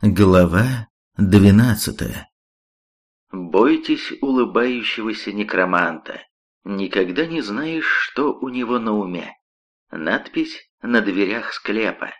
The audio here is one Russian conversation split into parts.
Глава двенадцатая Бойтесь улыбающегося некроманта. Никогда не знаешь, что у него на уме. Надпись на дверях склепа.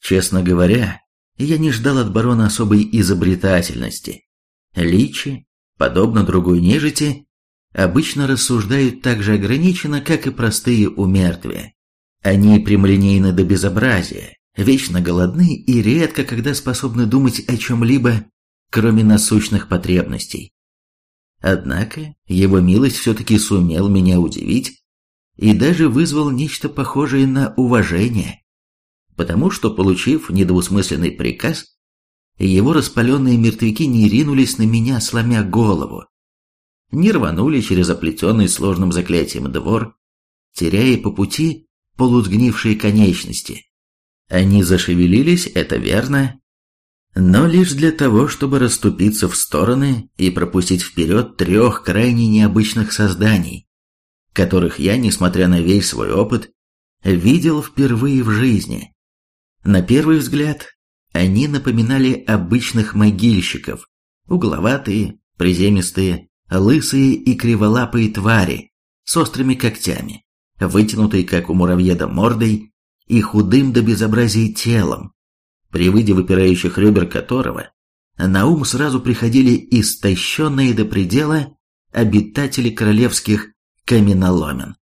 Честно говоря, я не ждал от барона особой изобретательности. Личи, подобно другой нежити, обычно рассуждают так же ограниченно, как и простые умертвия. Они прямолинейны до безобразия, вечно голодны и редко когда способны думать о чем-либо, кроме насущных потребностей. Однако его милость все-таки сумел меня удивить и даже вызвал нечто похожее на уважение, потому что, получив недвусмысленный приказ, его распаленные мертвяки не ринулись на меня, сломя голову, не рванули через оплетенный сложным заклятием двор, теряя по пути полусгнившие конечности. Они зашевелились, это верно, но лишь для того, чтобы расступиться в стороны и пропустить вперед трех крайне необычных созданий, которых я, несмотря на весь свой опыт, видел впервые в жизни. На первый взгляд, они напоминали обычных могильщиков, угловатые, приземистые, лысые и криволапые твари с острыми когтями, вытянутой, как у муравьеда, мордой и худым до безобразия телом, при виде выпирающих ребер которого на ум сразу приходили истощенные до предела обитатели королевских каменоломен.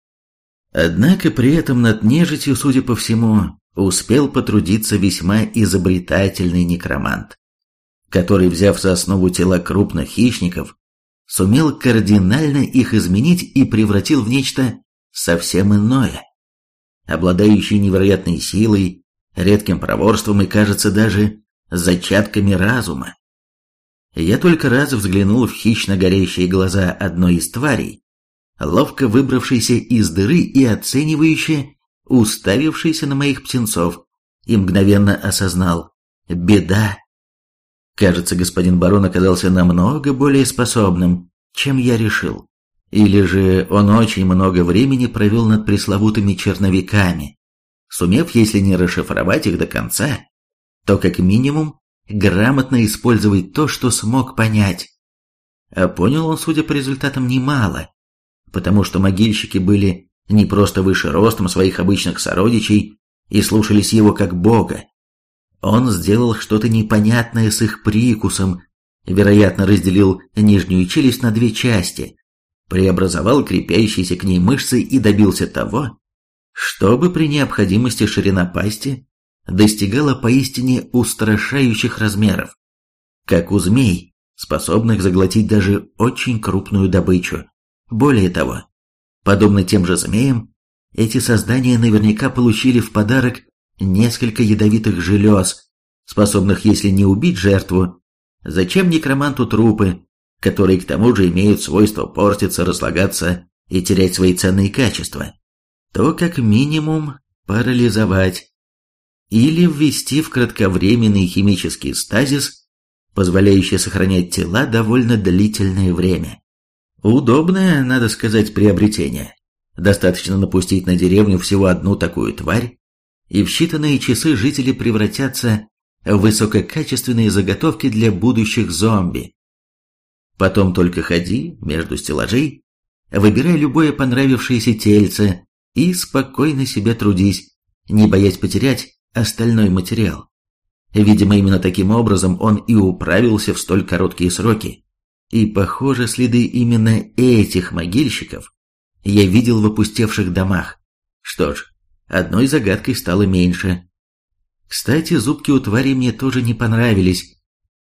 Однако при этом над нежитью, судя по всему, успел потрудиться весьма изобретательный некромант, который, взяв за основу тела крупных хищников, сумел кардинально их изменить и превратил в нечто совсем иное обладающий невероятной силой, редким проворством и, кажется, даже зачатками разума. Я только раз взглянул в хищно горящие глаза одной из тварей, ловко выбравшейся из дыры и оценивающе уставившейся на моих птенцов, и мгновенно осознал – беда. Кажется, господин барон оказался намного более способным, чем я решил. Или же он очень много времени провел над пресловутыми черновиками, сумев, если не расшифровать их до конца, то как минимум грамотно использовать то, что смог понять. А понял он, судя по результатам, немало, потому что могильщики были не просто выше ростом своих обычных сородичей и слушались его как бога. Он сделал что-то непонятное с их прикусом, вероятно, разделил нижнюю челюсть на две части, преобразовал крепящиеся к ней мышцы и добился того, чтобы при необходимости ширина пасти достигала поистине устрашающих размеров, как у змей, способных заглотить даже очень крупную добычу. Более того, подобно тем же змеям, эти создания наверняка получили в подарок несколько ядовитых желез, способных, если не убить жертву, зачем некроманту трупы, которые к тому же имеют свойство портиться, разлагаться и терять свои ценные качества, то как минимум парализовать или ввести в кратковременный химический стазис, позволяющий сохранять тела довольно длительное время. Удобное, надо сказать, приобретение. Достаточно напустить на деревню всего одну такую тварь, и в считанные часы жители превратятся в высококачественные заготовки для будущих зомби, Потом только ходи между стеллажей, выбирай любое понравившееся тельце и спокойно себе трудись, не боясь потерять остальной материал. Видимо, именно таким образом он и управился в столь короткие сроки. И, похоже, следы именно этих могильщиков я видел в опустевших домах. Что ж, одной загадкой стало меньше. Кстати, зубки у твари мне тоже не понравились.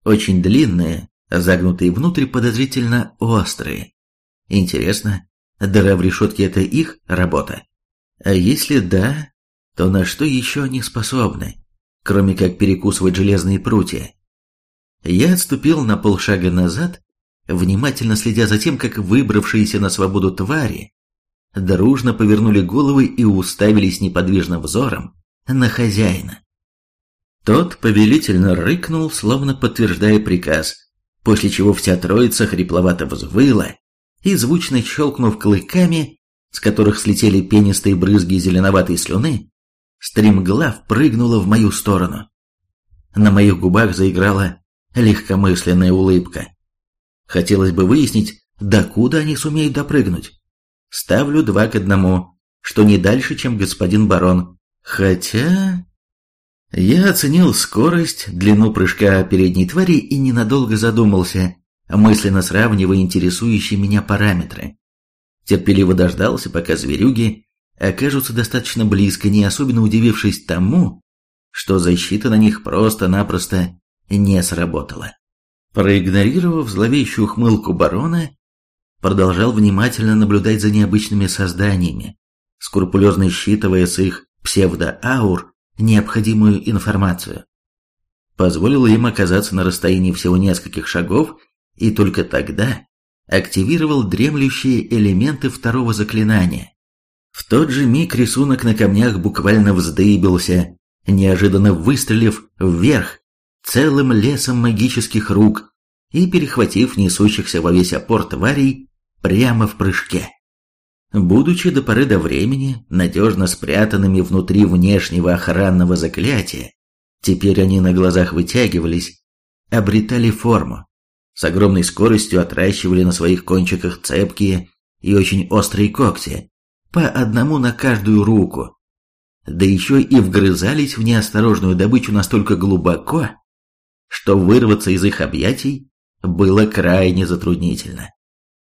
Очень длинные, загнутые внутрь подозрительно острые. Интересно, дыра в решетке – это их работа? А если да, то на что еще они способны, кроме как перекусывать железные прутья? Я отступил на полшага назад, внимательно следя за тем, как выбравшиеся на свободу твари дружно повернули головы и уставились неподвижным взором на хозяина. Тот повелительно рыкнул, словно подтверждая приказ, после чего вся троица хрипловато взвыла и, звучно щелкнув клыками, с которых слетели пенистые брызги зеленоватой слюны, стремглав прыгнула в мою сторону. на моих губах заиграла легкомысленная улыбка. Хотелось бы выяснить, докуда они сумеют допрыгнуть. Ставлю два к одному, что не дальше, чем господин барон. Хотя... Я оценил скорость, длину прыжка передней твари и ненадолго задумался, мысленно сравнивая интересующие меня параметры. Терпеливо дождался, пока зверюги окажутся достаточно близко, не особенно удивившись тому, что защита на них просто-напросто не сработала. Проигнорировав зловещую ухмылку барона, продолжал внимательно наблюдать за необычными созданиями, скрупулезно считывая с их псевдоаур необходимую информацию. Позволило им оказаться на расстоянии всего нескольких шагов, и только тогда активировал дремлющие элементы второго заклинания. В тот же миг рисунок на камнях буквально вздыбился, неожиданно выстрелив вверх целым лесом магических рук и перехватив несущихся во весь опор тварей прямо в прыжке. Будучи до поры до времени надежно спрятанными внутри внешнего охранного заклятия, теперь они на глазах вытягивались, обретали форму, с огромной скоростью отращивали на своих кончиках цепкие и очень острые когти, по одному на каждую руку, да еще и вгрызались в неосторожную добычу настолько глубоко, что вырваться из их объятий было крайне затруднительно.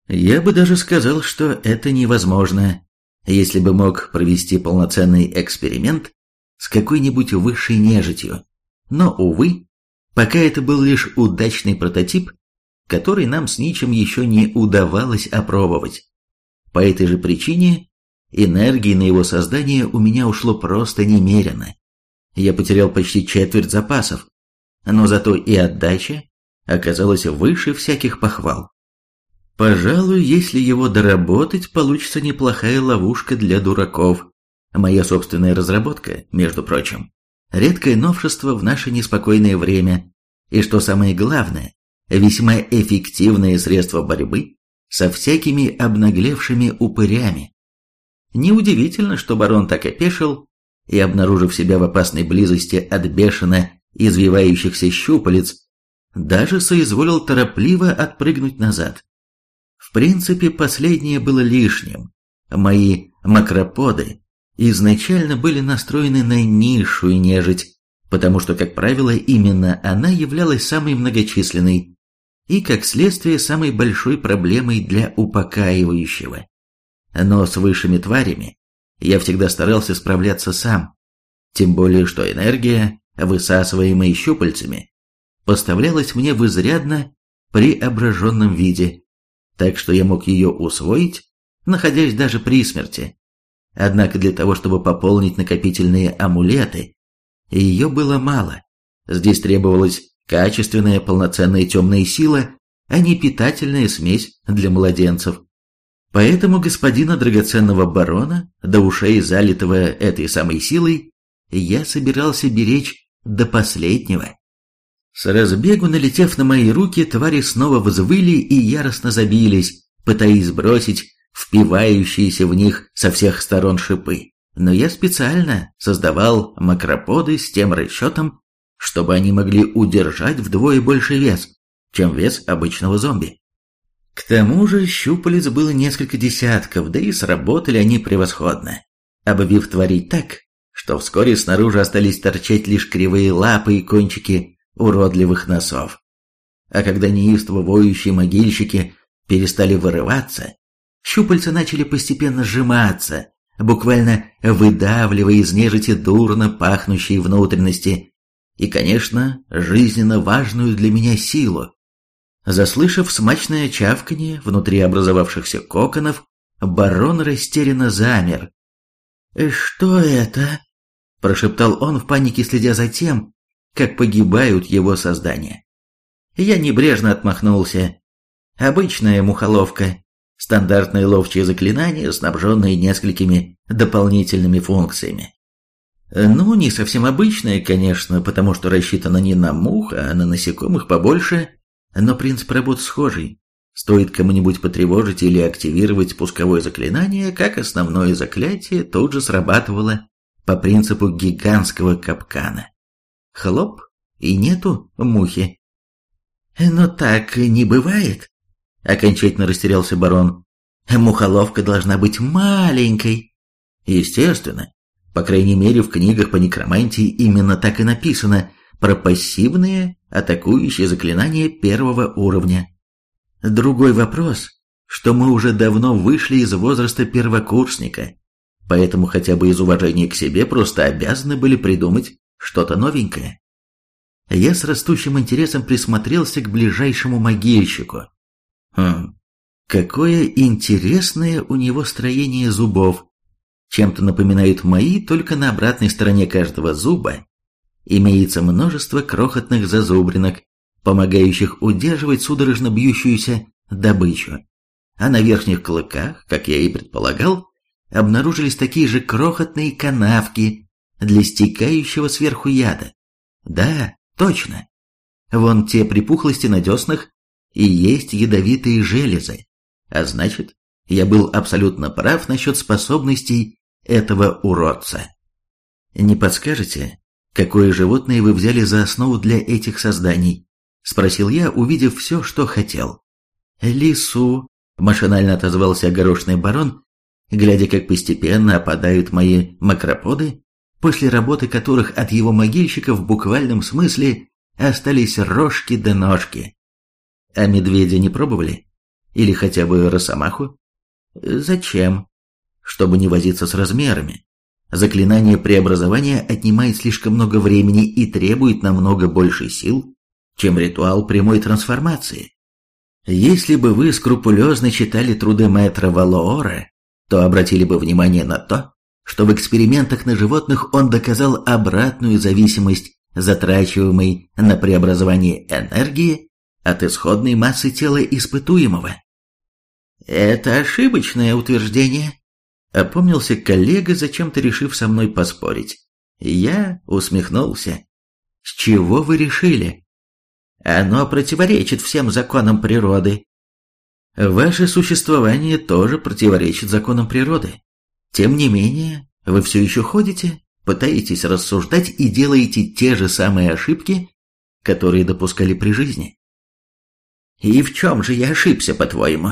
Я бы даже сказал, что это невозможно, если бы мог провести полноценный эксперимент с какой-нибудь высшей нежитью. Но, увы, пока это был лишь удачный прототип, который нам с Ничем еще не удавалось опробовать. По этой же причине энергии на его создание у меня ушло просто немерено. Я потерял почти четверть запасов, но зато и отдача оказалась выше всяких похвал. Пожалуй, если его доработать, получится неплохая ловушка для дураков. Моя собственная разработка, между прочим. Редкое новшество в наше неспокойное время. И что самое главное, весьма эффективное средство борьбы со всякими обнаглевшими упырями. Неудивительно, что барон так опешил и, обнаружив себя в опасной близости от бешено извивающихся щупалец, даже соизволил торопливо отпрыгнуть назад. Принципе, последнее было лишним. Мои макроподы изначально были настроены на низшую нежить, потому что, как правило, именно она являлась самой многочисленной и, как следствие, самой большой проблемой для упокаивающего. Но с высшими тварями я всегда старался справляться сам, тем более что энергия высасываемой щупальцами, поставлялась мне в изрядно преображенном виде, так что я мог ее усвоить, находясь даже при смерти. Однако для того, чтобы пополнить накопительные амулеты, ее было мало. Здесь требовалась качественная полноценная темная сила, а не питательная смесь для младенцев. Поэтому господина драгоценного барона, до ушей залитого этой самой силой, я собирался беречь до последнего. С разбегу налетев на мои руки, твари снова взвыли и яростно забились, пытаясь сбросить впивающиеся в них со всех сторон шипы. Но я специально создавал макроподы с тем расчетом, чтобы они могли удержать вдвое больше вес, чем вес обычного зомби. К тому же щупалец было несколько десятков, да и сработали они превосходно, обвив тварей так, что вскоре снаружи остались торчать лишь кривые лапы и кончики уродливых носов. А когда неистово воющие могильщики перестали вырываться, щупальца начали постепенно сжиматься, буквально выдавливая из нежити дурно пахнущие внутренности и, конечно, жизненно важную для меня силу. Заслышав смачное чавканье внутри образовавшихся коконов, барон растерянно замер, «Э, «Что это?» – прошептал он в панике, следя за тем, как погибают его создания. Я небрежно отмахнулся. Обычная мухоловка, стандартное ловчее заклинание, снабженное несколькими дополнительными функциями. Ну, не совсем обычное, конечно, потому что рассчитано не на мух, а на насекомых побольше, но принцип работы схожий. Стоит кому-нибудь потревожить или активировать пусковое заклинание, как основное заклятие тут же срабатывало по принципу гигантского капкана. Хлоп, и нету мухи. «Но так не бывает», — окончательно растерялся барон. «Мухоловка должна быть маленькой». Естественно. По крайней мере, в книгах по некромантии именно так и написано про пассивные атакующие заклинания первого уровня. Другой вопрос, что мы уже давно вышли из возраста первокурсника, поэтому хотя бы из уважения к себе просто обязаны были придумать что-то новенькое. Я с растущим интересом присмотрелся к ближайшему могильщику. Хм, какое интересное у него строение зубов. Чем-то напоминают мои, только на обратной стороне каждого зуба имеется множество крохотных зазубринок, помогающих удерживать судорожно бьющуюся добычу. А на верхних клыках, как я и предполагал, обнаружились такие же крохотные канавки для стекающего сверху яда. Да, точно. Вон те припухлости на деснах и есть ядовитые железы. А значит, я был абсолютно прав насчет способностей этого уродца. Не подскажете, какое животное вы взяли за основу для этих созданий? Спросил я, увидев все, что хотел. Лису, машинально отозвался огорошенный барон, глядя, как постепенно опадают мои макроподы, после работы которых от его могильщика в буквальном смысле остались рожки да ножки. А медведя не пробовали? Или хотя бы росомаху? Зачем? Чтобы не возиться с размерами. Заклинание преобразования отнимает слишком много времени и требует намного больше сил, чем ритуал прямой трансформации. Если бы вы скрупулезно читали труды мэтра Валоора, то обратили бы внимание на то, что в экспериментах на животных он доказал обратную зависимость затрачиваемой на преобразование энергии от исходной массы тела испытуемого. Это ошибочное утверждение, опомнился коллега, зачем-то решив со мной поспорить. Я усмехнулся. С чего вы решили? Оно противоречит всем законам природы. Ваше существование тоже противоречит законам природы. Тем не менее, вы все еще ходите, пытаетесь рассуждать и делаете те же самые ошибки, которые допускали при жизни. «И в чем же я ошибся, по-твоему?»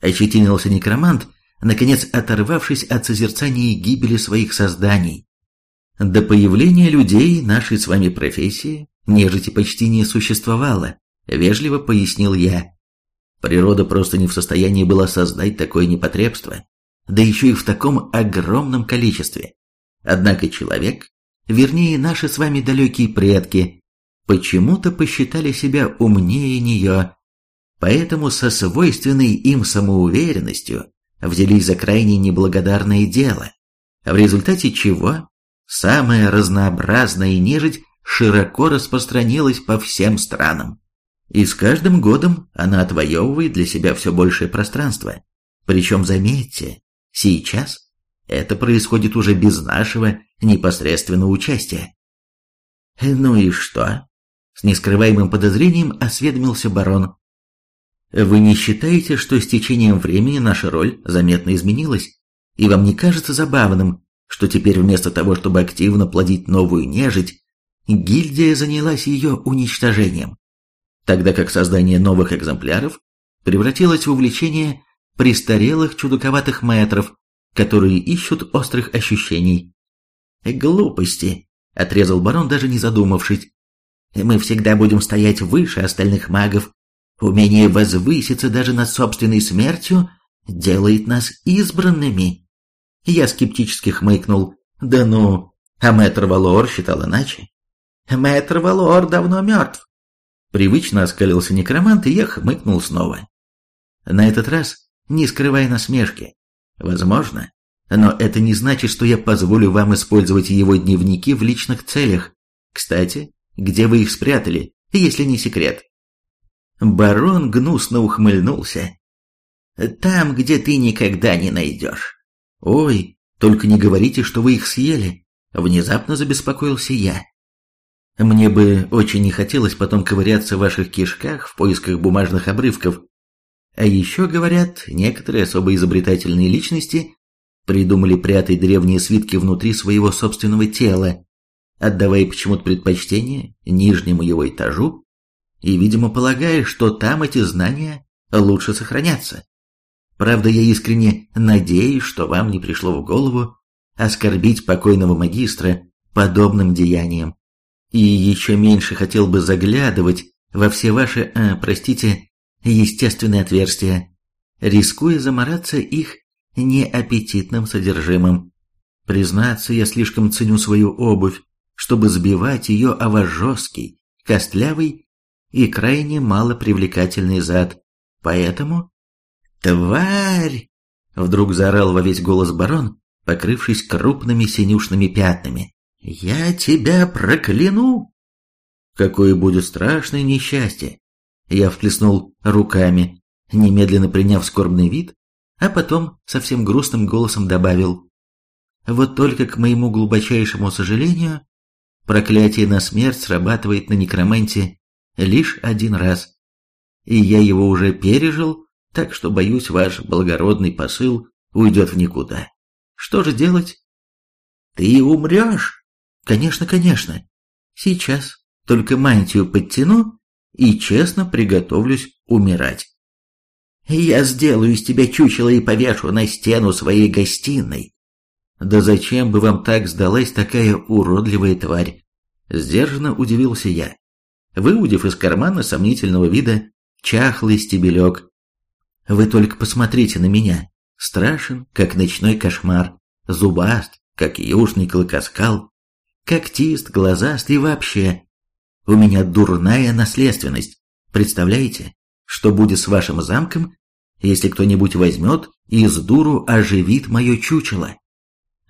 Ощетинился некромант, наконец оторвавшись от созерцания гибели своих созданий. До появления людей нашей с вами профессии нежити почти не существовало, вежливо пояснил я. Природа просто не в состоянии была создать такое непотребство, да еще и в таком огромном количестве. Однако человек, вернее наши с вами далекие предки, почему-то посчитали себя умнее нее, поэтому со свойственной им самоуверенностью взялись за крайне неблагодарное дело, в результате чего самая разнообразная нежить широко распространилась по всем странам. И с каждым годом она отвоевывает для себя все большее пространство. Причем, заметьте, сейчас это происходит уже без нашего непосредственного участия. «Ну и что?» С нескрываемым подозрением осведомился барон. «Вы не считаете, что с течением времени наша роль заметно изменилась? И вам не кажется забавным, что теперь вместо того, чтобы активно плодить новую нежить, гильдия занялась ее уничтожением?» тогда как создание новых экземпляров превратилось в увлечение престарелых чудаковатых мэтров, которые ищут острых ощущений. «Глупости», — отрезал барон, даже не задумавшись. «Мы всегда будем стоять выше остальных магов. Умение возвыситься даже над собственной смертью делает нас избранными». Я скептически хмыкнул. «Да ну, а мэтр Валор считал иначе». «Мэтр Валор давно мертв. Привычно оскалился некромант, и я хмыкнул снова. На этот раз, не скрывая насмешки. Возможно, но это не значит, что я позволю вам использовать его дневники в личных целях. Кстати, где вы их спрятали, если не секрет? Барон гнусно ухмыльнулся. Там, где ты никогда не найдешь. Ой, только не говорите, что вы их съели. Внезапно забеспокоился я. Мне бы очень не хотелось потом ковыряться в ваших кишках в поисках бумажных обрывков. А еще, говорят, некоторые особо изобретательные личности придумали прятать древние свитки внутри своего собственного тела. отдавая почему-то предпочтение нижнему его этажу и, видимо, полагая, что там эти знания лучше сохранятся. Правда, я искренне надеюсь, что вам не пришло в голову оскорбить покойного магистра подобным деянием. И еще меньше хотел бы заглядывать во все ваши, э, простите, естественные отверстия, рискуя замораться их неаппетитным содержимым. Признаться, я слишком ценю свою обувь, чтобы сбивать ее о ваш жесткий, костлявый и крайне малопривлекательный зад. Поэтому... «Тварь!» — вдруг заорал во весь голос барон, покрывшись крупными синюшными пятнами. «Я тебя прокляну!» Какое будет страшное несчастье! Я вплеснул руками, немедленно приняв скорбный вид, а потом совсем грустным голосом добавил. Вот только к моему глубочайшему сожалению, проклятие на смерть срабатывает на некроманте лишь один раз. И я его уже пережил, так что, боюсь, ваш благородный посыл уйдет в никуда. Что же делать? Ты умрешь? Конечно, конечно. Сейчас только мантию подтяну и честно приготовлюсь умирать. Я сделаю из тебя чучело и повешу на стену своей гостиной. Да зачем бы вам так сдалась такая уродливая тварь? Сдержанно удивился я, выудив из кармана сомнительного вида чахлый стебелек. Вы только посмотрите на меня. Страшен, как ночной кошмар, зубаст, как южный клыкоскал, когтист, глазаст и вообще. У меня дурная наследственность. Представляете, что будет с вашим замком, если кто-нибудь возьмет и с дуру оживит мое чучело.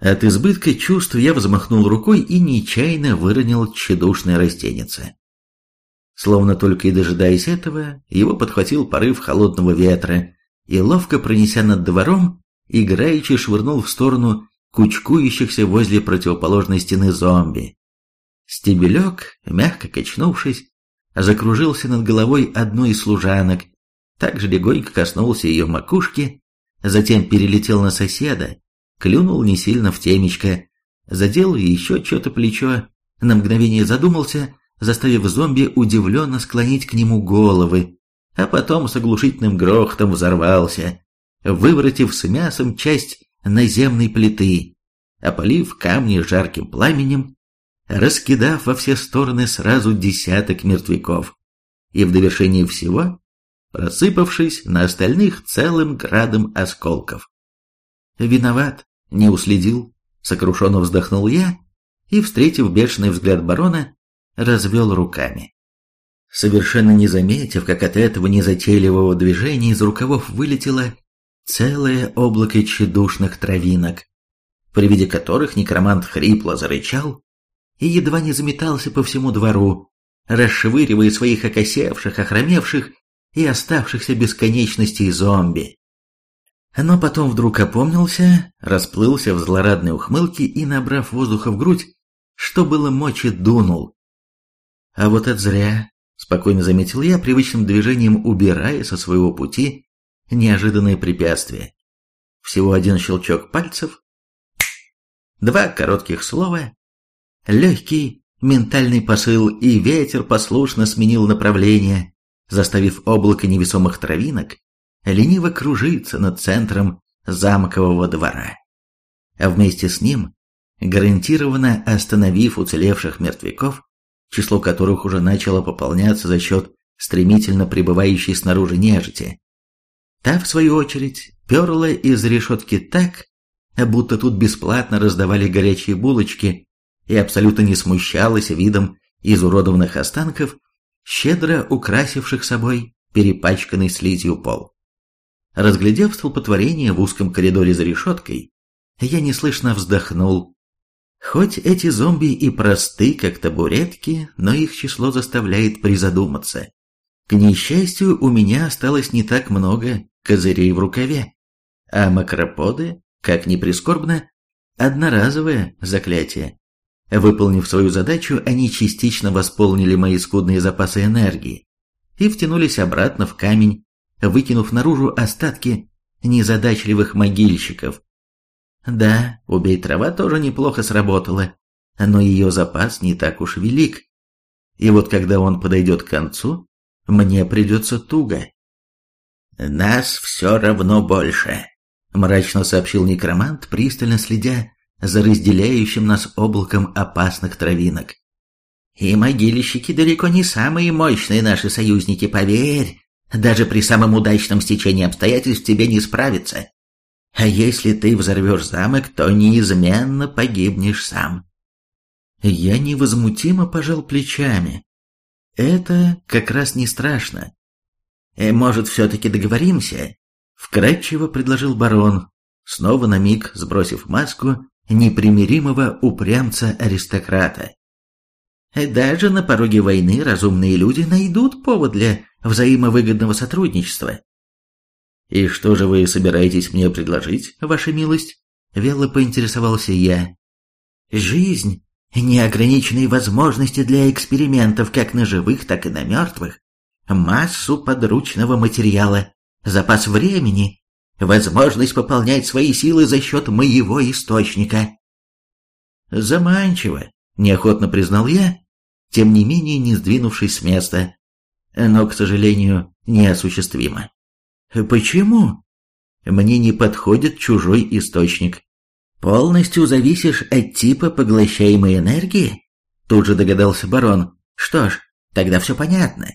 От избытка чувств я взмахнул рукой и нечаянно выронил тщедушное растенице. Словно только и дожидаясь этого, его подхватил порыв холодного ветра и, ловко пронеся над двором, играючи швырнул в сторону кучкующихся возле противоположной стены зомби. Стебелек, мягко качнувшись, закружился над головой одной из служанок, также легонько коснулся ее макушки, затем перелетел на соседа, клюнул не сильно в темечко, задел еще что-то плечо, на мгновение задумался, заставив зомби удивленно склонить к нему головы, а потом с оглушительным грохотом взорвался, выворотив с мясом часть наземной плиты, опалив камни жарким пламенем, раскидав во все стороны сразу десяток мертвяков. И в довершении всего рассыпавшись на остальных целым градом осколков. «Виноват, не уследил», — сокрушенно вздохнул я и, встретив бешеный взгляд барона, развел руками. Совершенно не заметив, как от этого незатейливого движения из рукавов вылетело целое облако тщедушных травинок, при виде которых некромант хрипло зарычал и едва не заметался по всему двору, расшвыривая своих окосевших, охромевших и оставшихся бесконечностей зомби. Но потом вдруг опомнился, расплылся в злорадной ухмылке и, набрав воздуха в грудь, что было мочи, дунул. А вот это зря, спокойно заметил я, привычным движением убирая со своего пути неожиданное препятствие. Всего один щелчок пальцев, два коротких слова, легкий ментальный посыл, и ветер послушно сменил направление, заставив облако невесомых травинок лениво кружиться над центром замкового двора. А вместе с ним, гарантированно остановив уцелевших мертвяков, число которых уже начало пополняться за счет стремительно пребывающей снаружи нежити. Та, в свою очередь, перла из решетки так, будто тут бесплатно раздавали горячие булочки и абсолютно не смущалась видом изуродованных останков щедро украсивших собой перепачканный слизью пол. Разглядев столпотворение в узком коридоре за решеткой, я неслышно вздохнул. Хоть эти зомби и просты, как табуретки, но их число заставляет призадуматься. К несчастью, у меня осталось не так много козырей в рукаве, а макроподы, как ни прискорбно, одноразовое заклятие. Выполнив свою задачу, они частично восполнили мои скудные запасы энергии и втянулись обратно в камень, выкинув наружу остатки незадачливых могильщиков. Да, убей трава тоже неплохо сработала, но ее запас не так уж велик. И вот когда он подойдет к концу, мне придется туго. «Нас все равно больше», — мрачно сообщил некромант, пристально следя за разделяющим нас облаком опасных травинок. «И могильщики далеко не самые мощные наши союзники, поверь. Даже при самом удачном стечении обстоятельств тебе не справиться. А если ты взорвешь замок, то неизменно погибнешь сам». Я невозмутимо пожал плечами. Это как раз не страшно. «Э, «Может, все-таки договоримся?» Вкратчиво предложил барон, снова на миг сбросив маску непримиримого упрямца-аристократа. «Даже на пороге войны разумные люди найдут повод для взаимовыгодного сотрудничества». «И что же вы собираетесь мне предложить, ваша милость?» — вяло поинтересовался я. «Жизнь неограниченные возможности для экспериментов как на живых, так и на мертвых, массу подручного материала, запас времени, возможность пополнять свои силы за счет моего источника. Заманчиво, неохотно признал я, тем не менее не сдвинувшись с места, но, к сожалению, неосуществимо. Почему? Мне не подходит чужой источник. «Полностью зависишь от типа поглощаемой энергии?» Тут же догадался барон. «Что ж, тогда все понятно.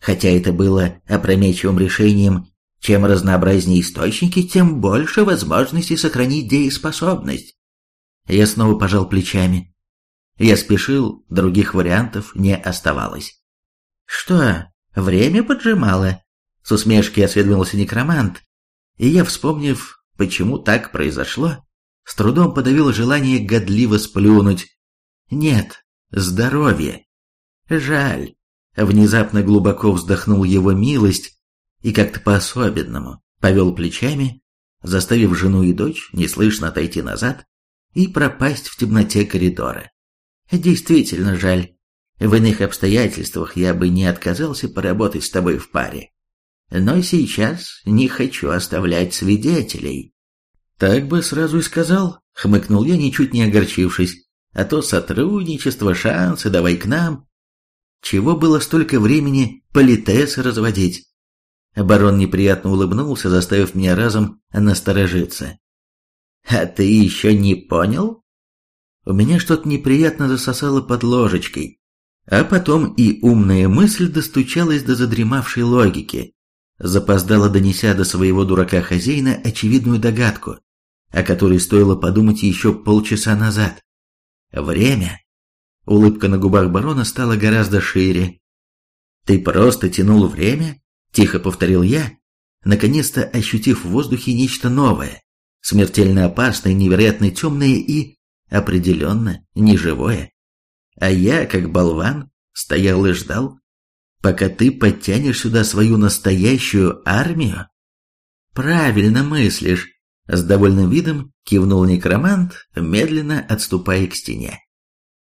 Хотя это было опрометчивым решением, чем разнообразнее источники, тем больше возможностей сохранить дееспособность». Я снова пожал плечами. Я спешил, других вариантов не оставалось. «Что, время поджимало?» С усмешкой осведомился некромант, и я, вспомнив, почему так произошло, с трудом подавил желание годливо сплюнуть. Нет, здоровье. Жаль. Внезапно глубоко вздохнул его милость и как-то по-особенному повел плечами, заставив жену и дочь неслышно отойти назад и пропасть в темноте коридора. Действительно жаль. В иных обстоятельствах я бы не отказался поработать с тобой в паре. Но сейчас не хочу оставлять свидетелей. «Так бы сразу и сказал», — хмыкнул я, ничуть не огорчившись. «А то сотрудничество, шансы, давай к нам». Чего было столько времени политесы разводить? Барон неприятно улыбнулся, заставив меня разом насторожиться. «А ты еще не понял?» У меня что-то неприятно засосало под ложечкой, а потом и умная мысль достучалась до задремавшей логики, запоздала донеся до своего дурака-хозяина очевидную догадку о которой стоило подумать еще полчаса назад. Время. Улыбка на губах барона стала гораздо шире. «Ты просто тянул время?» – тихо повторил я, наконец-то ощутив в воздухе нечто новое, смертельно опасное, невероятно темное и, определенно, неживое. А я, как болван, стоял и ждал, пока ты подтянешь сюда свою настоящую армию. Правильно мыслишь, с довольным видом кивнул некромант, медленно отступая к стене.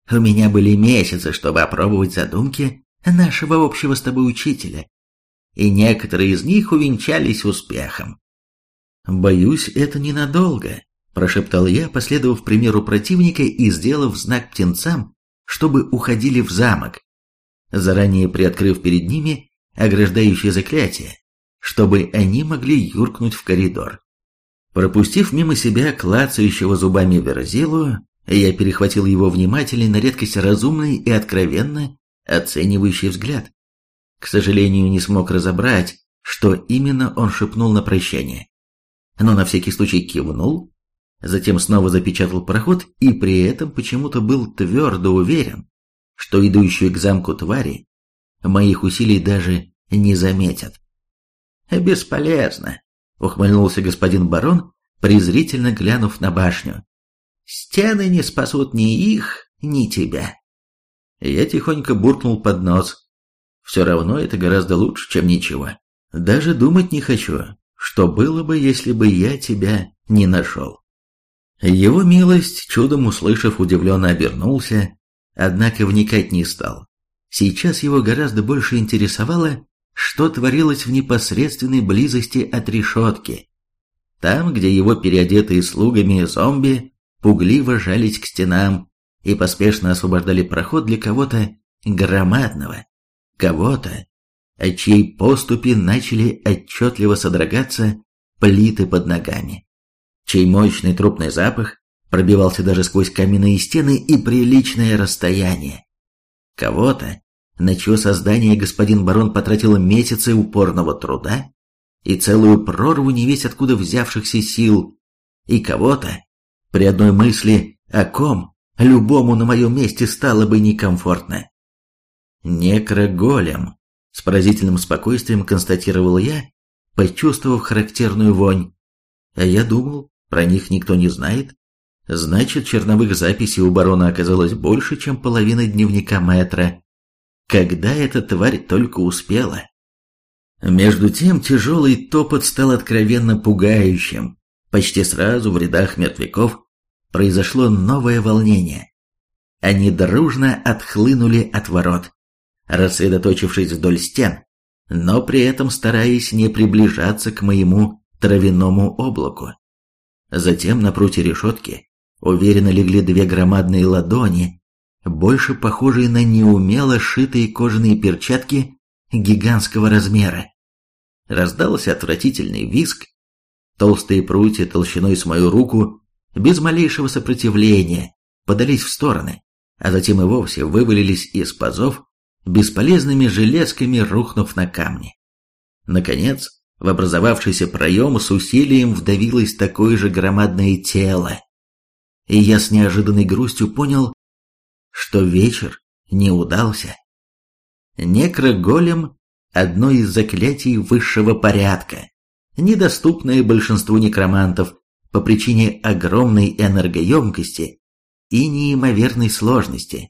«У меня были месяцы, чтобы опробовать задумки нашего общего с тобой учителя, и некоторые из них увенчались успехом». «Боюсь, это ненадолго», – прошептал я, последовав примеру противника и сделав знак птенцам, чтобы уходили в замок, заранее приоткрыв перед ними ограждающее заклятие, чтобы они могли юркнуть в коридор. Пропустив мимо себя клацающего зубами Верзилу, я перехватил его внимательный, на редкость разумный и откровенно оценивающий взгляд. К сожалению, не смог разобрать, что именно он шепнул на прощание. Но на всякий случай кивнул, затем снова запечатал проход и при этом почему-то был твердо уверен, что идущие к замку твари моих усилий даже не заметят. «Бесполезно», ухмыльнулся господин барон, презрительно глянув на башню. Стены не спасут ни их, ни тебя. Я тихонько буркнул под нос. Все равно это гораздо лучше, чем ничего. Даже думать не хочу, что было бы, если бы я тебя не нашел. Его милость, чудом услышав, удивленно обернулся, однако вникать не стал. Сейчас его гораздо больше интересовало, что творилось в непосредственной близости от решетки. Там, где его переодетые слугами зомби пугливо жались к стенам, и поспешно освобождали проход для кого-то громадного, кого-то, от чьей поступи начали отчетливо содрогаться плиты под ногами, чей мощный трупный запах пробивался даже сквозь каменные стены и приличное расстояние. Кого-то, на чье создание господин барон потратил месяцы упорного труда и целую прорву не весь откуда взявшихся сил, и кого-то, при одной мысли о ком любому на моем месте стало бы некомфортно. Некроголем, с поразительным спокойствием констатировал я, почувствовав характерную вонь. А я думал, про них никто не знает. Значит, черновых записей у барона оказалось больше, чем половина дневника Мэтра. Когда эта тварь только успела? Между тем тяжелый топот стал откровенно пугающим. Почти сразу в рядах мертвяков произошло новое волнение. Они дружно отхлынули от ворот, рассредоточившись вдоль стен, но при этом стараясь не приближаться к моему травяному облаку. Затем на прутье решетки уверенно легли две громадные ладони, больше похожие на неумело сшитые кожаные перчатки гигантского размера. Раздался отвратительный визг. Толстые прутья толщиной с мою руку, без малейшего сопротивления, подались в стороны, а затем и вовсе вывалились из пазов, бесполезными железками рухнув на камни. Наконец, в образовавшийся проем с усилием вдавилось такое же громадное тело. И я с неожиданной грустью понял, что вечер не удался. Некроголем – одно из заклятий высшего порядка, недоступное большинству некромантов по причине огромной энергоемкости и неимоверной сложности.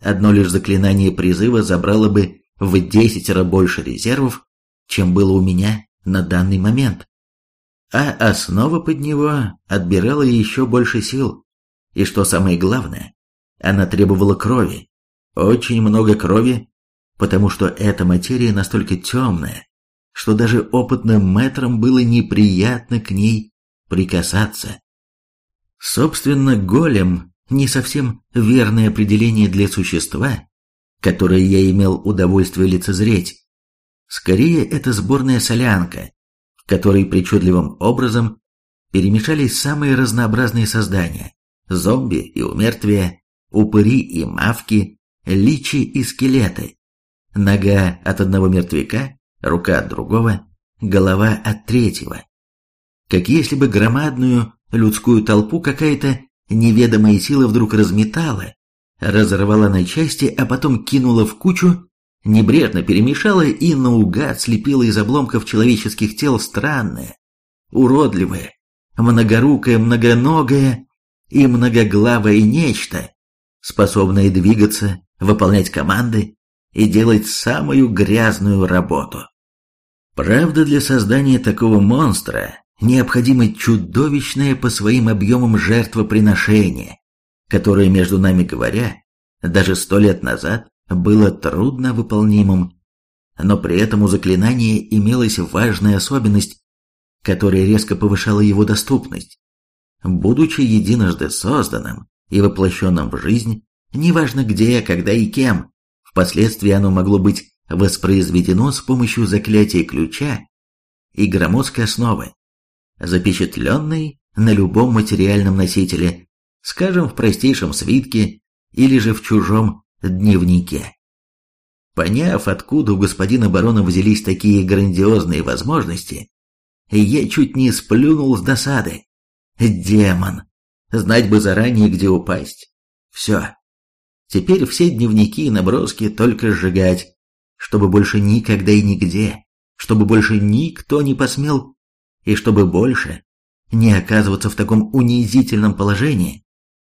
Одно лишь заклинание призыва забрало бы в десятеро больше резервов, чем было у меня на данный момент. А основа под него отбирала еще больше сил. И что самое главное, она требовала крови. Очень много крови, потому что эта материя настолько темная, что даже опытным мэтрам было неприятно к ней прикасаться. Собственно, голем не совсем верное определение для существа, которое я имел удовольствие лицезреть. Скорее, это сборная солянка, в которой причудливым образом перемешались самые разнообразные создания – зомби и умертвия, упыри и мавки, личи и скелеты. Нога от одного мертвяка, рука от другого, голова от третьего. Как если бы громадную людскую толпу какая-то неведомая сила вдруг разметала, разорвала на части, а потом кинула в кучу, небрежно перемешала и наугад слепила из обломков человеческих тел странное, уродливое, многорукое, многоногое и многоглавое нечто, способное двигаться, выполнять команды и делать самую грязную работу. Правда, для создания такого монстра необходимо чудовищное по своим объемам жертвоприношение, которое, между нами говоря, даже сто лет назад было трудно выполнимым, но при этом у заклинания имелась важная особенность, которая резко повышала его доступность. Будучи единожды созданным и воплощенным в жизнь, неважно где, когда и кем, впоследствии оно могло быть воспроизведено с помощью заклятия ключа и громоздкой основы, запечатленный на любом материальном носителе, скажем, в простейшем свитке или же в чужом дневнике. Поняв, откуда у господина барона взялись такие грандиозные возможности, я чуть не сплюнул с досады. Демон! Знать бы заранее, где упасть. Все. Теперь все дневники и наброски только сжигать, чтобы больше никогда и нигде, чтобы больше никто не посмел и чтобы больше не оказываться в таком унизительном положении,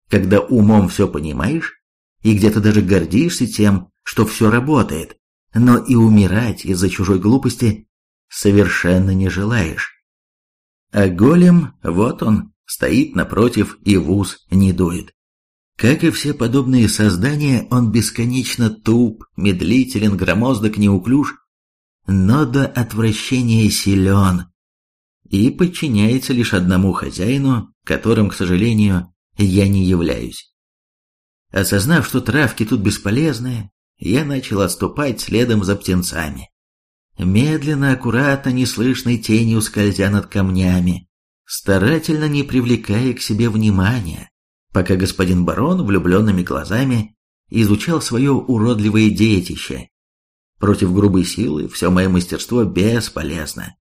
когда умом все понимаешь и где-то даже гордишься тем, что все работает, но и умирать из-за чужой глупости совершенно не желаешь. А голем, вот он, стоит напротив и в ус не дует. Как и все подобные создания, он бесконечно туп, медлителен, громоздок, неуклюж, но до отвращения силен, и подчиняется лишь одному хозяину, которым, к сожалению, я не являюсь. Осознав, что травки тут бесполезны, я начал отступать следом за птенцами. Медленно, аккуратно, неслышной тенью скользя над камнями, старательно не привлекая к себе внимания, пока господин барон влюбленными глазами изучал свое уродливое детище. Против грубой силы все мое мастерство бесполезно.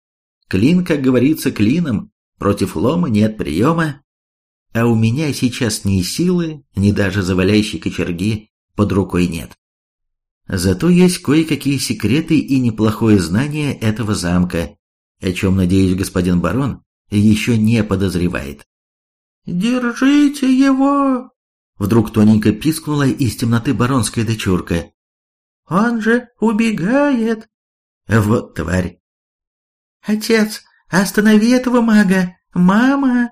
Клин, как говорится, клином, против лома нет приема, а у меня сейчас ни силы, ни даже заваляющей кочерги под рукой нет. Зато есть кое-какие секреты и неплохое знание этого замка, о чем, надеюсь, господин барон еще не подозревает. «Держите его!» Вдруг тоненько пискнула из темноты баронская дочурка. «Он же убегает!» Вот тварь! «Отец, останови этого мага! Мама!»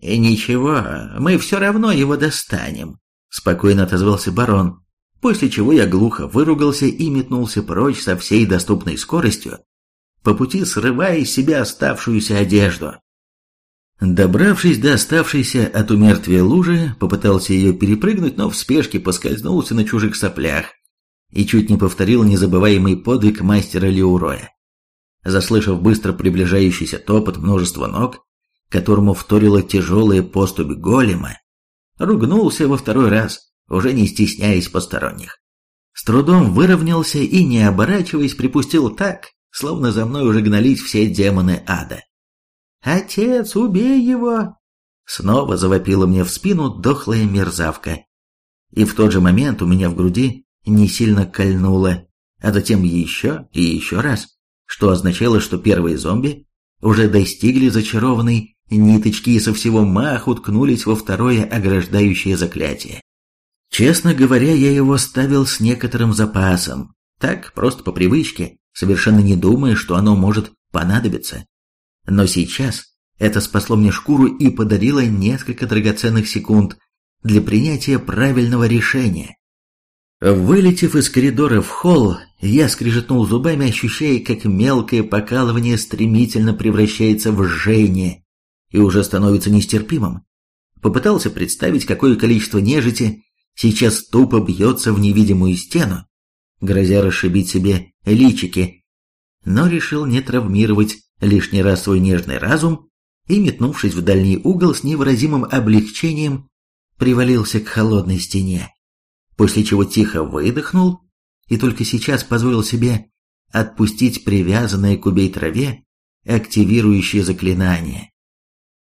И «Ничего, мы все равно его достанем», — спокойно отозвался барон, после чего я глухо выругался и метнулся прочь со всей доступной скоростью, по пути срывая из себя оставшуюся одежду. Добравшись до оставшейся от умертвия лужи, попытался ее перепрыгнуть, но в спешке поскользнулся на чужих соплях и чуть не повторил незабываемый подвиг мастера Леуроя. Заслышав быстро приближающийся топот множества ног, которому вторила тяжелая поступь голема, ругнулся во второй раз, уже не стесняясь посторонних. С трудом выровнялся и, не оборачиваясь, припустил так, словно за мной уже гнались все демоны ада. «Отец, убей его!» Снова завопила мне в спину дохлая мерзавка. И в тот же момент у меня в груди не сильно кольнуло, а затем еще и еще раз, что означало, что первые зомби уже достигли зачарованной ниточки и со всего маху ткнулись во второе ограждающее заклятие. Честно говоря, я его ставил с некоторым запасом, так, просто по привычке, совершенно не думая, что оно может понадобиться. Но сейчас это спасло мне шкуру и подарило несколько драгоценных секунд для принятия правильного решения. Вылетев из коридора в холл, я скрежетнул зубами, ощущая, как мелкое покалывание стремительно превращается в жжение и уже становится нестерпимым. Попытался представить, какое количество нежити сейчас тупо бьется в невидимую стену, грозя расшибить себе личики, но решил не травмировать лишний раз свой нежный разум и, метнувшись в дальний угол с невыразимым облегчением, привалился к холодной стене, после чего тихо выдохнул и только сейчас позволил себе отпустить привязанное к убей траве активирующее заклинание.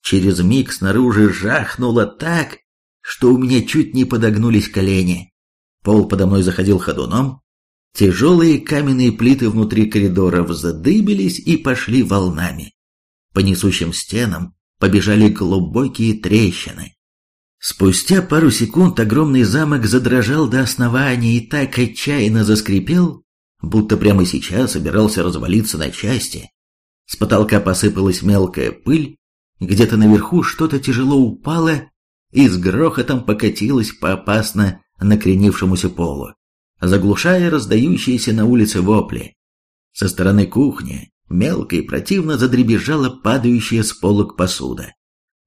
Через миг снаружи жахнуло так, что у меня чуть не подогнулись колени. Пол подо мной заходил ходуном, Тяжелые каменные плиты внутри коридоров задыбились и пошли волнами. По несущим стенам побежали глубокие трещины. Спустя пару секунд огромный замок задрожал до основания и так отчаянно заскрипел, будто прямо сейчас собирался развалиться на части. С потолка посыпалась мелкая пыль, где-то наверху что-то тяжело упало и с грохотом покатилось по опасно накренившемуся полу заглушая раздающиеся на улице вопли. Со стороны кухни мелко и противно задребезжала падающая с полок посуда.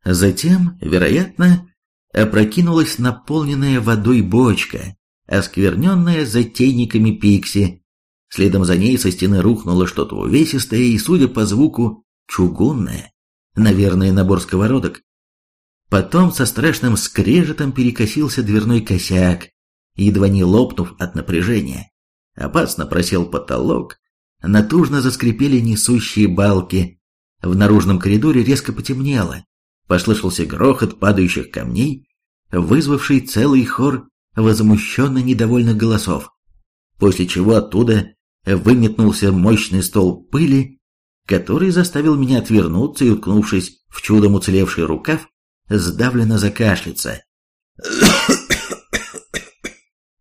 Затем, вероятно, опрокинулась наполненная водой бочка, оскверненная затейниками пикси. Следом за ней со стены рухнуло что-то увесистое и, судя по звуку, чугунное, наверное, набор сковородок. Потом со страшным скрежетом перекосился дверной косяк, едва не лопнув от напряжения. Опасно просел потолок, натужно заскрипели несущие балки. В наружном коридоре резко потемнело. Послышался грохот падающих камней, вызвавший целый хор возмущенно недовольных голосов. После чего оттуда выметнулся мощный стол пыли, который заставил меня отвернуться и, уткнувшись в чудом уцелевший рукав, сдавленно закашляться.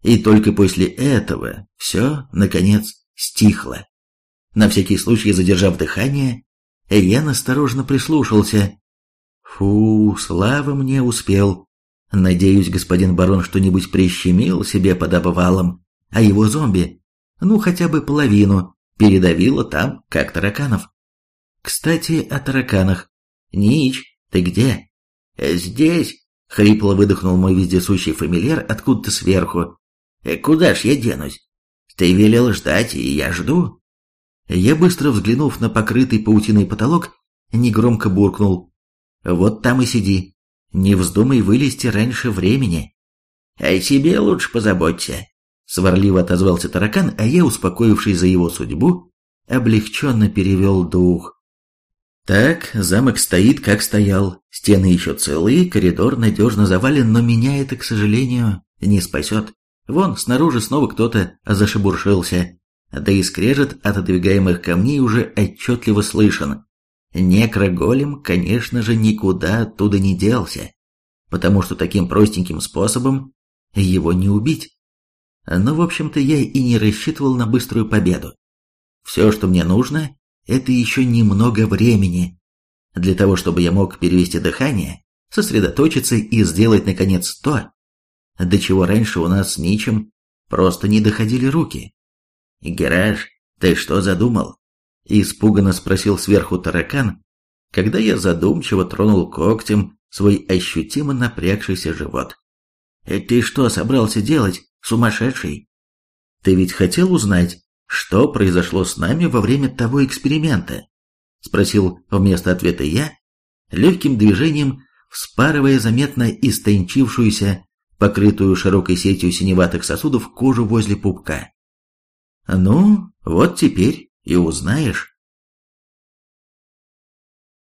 И только после этого все, наконец, стихло. На всякий случай, задержав дыхание, я насторожно прислушался. Фу, слава мне успел. Надеюсь, господин барон что-нибудь прищемил себе под обвалом, а его зомби, ну хотя бы половину, передавило там, как тараканов. Кстати, о тараканах. Нич, ты где? Здесь, Хрипло выдохнул мой вездесущий фамильяр откуда-то сверху. «Э, «Куда ж я денусь? Ты велел ждать, и я жду». Я, быстро взглянув на покрытый паутиной потолок, негромко буркнул. «Вот там и сиди. Не вздумай вылезти раньше времени». «О себе лучше позаботься», — сварливо отозвался таракан, а я, успокоившись за его судьбу, облегченно перевел дух. Так, замок стоит, как стоял, стены еще целые, коридор надежно завален, но меня это, к сожалению, не спасет. Вон, снаружи снова кто-то зашебуршился, да и скрежет отодвигаемых камней уже отчетливо слышен. Некроголем, конечно же, никуда оттуда не делся, потому что таким простеньким способом его не убить. Но, в общем-то, я и не рассчитывал на быструю победу. Все, что мне нужно, это еще немного времени для того, чтобы я мог перевести дыхание, сосредоточиться и сделать, наконец, то, до чего раньше у нас с ничем просто не доходили руки. «Гераж, ты что задумал?» – испуганно спросил сверху таракан, когда я задумчиво тронул когтем свой ощутимо напрягшийся живот. «Э, «Ты что собрался делать, сумасшедший?» «Ты ведь хотел узнать, что произошло с нами во время того эксперимента?» – спросил вместо ответа я, легким движением вспарывая заметно истончившуюся, покрытую широкой сетью синеватых сосудов кожу возле пупка. «Ну, вот теперь и узнаешь».